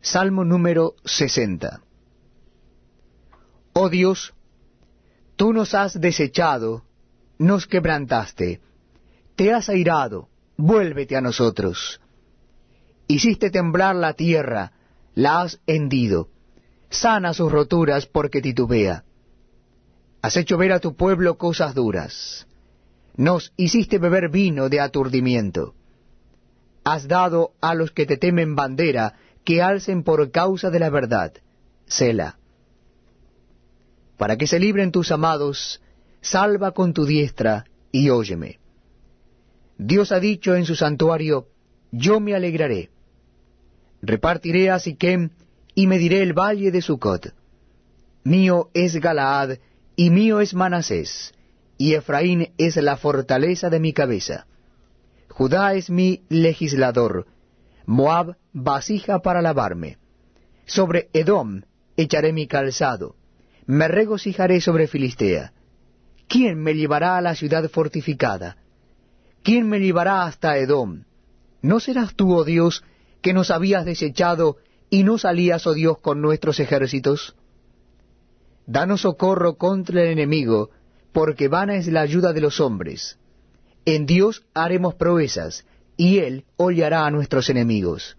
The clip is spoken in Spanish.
Salmo número 60. Oh Dios, tú nos has desechado, nos quebrantaste, te has airado, vuélvete a nosotros. Hiciste temblar la tierra, la has hendido, sana sus roturas porque titubea. Has hecho ver a tu pueblo cosas duras, nos hiciste beber vino de aturdimiento. Has dado a los que te temen bandera, que alcen por causa de la verdad. Sela. Para que se libren tus amados, salva con tu diestra y óyeme. Dios ha dicho en su santuario, yo me alegraré. Repartiré a Siquem y mediré el valle de Sucot. Mío es Galaad y mío es Manasés, y Efraín es la fortaleza de mi cabeza. Judá es mi legislador, Moab vasija para lavarme. Sobre Edom echaré mi calzado, me regocijaré sobre Filistea. ¿Quién me llevará a la ciudad fortificada? ¿Quién me llevará hasta Edom? ¿No serás tú, oh Dios, que nos habías desechado y no salías, oh Dios, con nuestros ejércitos? Danos socorro contra el enemigo, porque vana es la ayuda de los hombres. En Dios haremos proezas, y Él hollará a nuestros enemigos.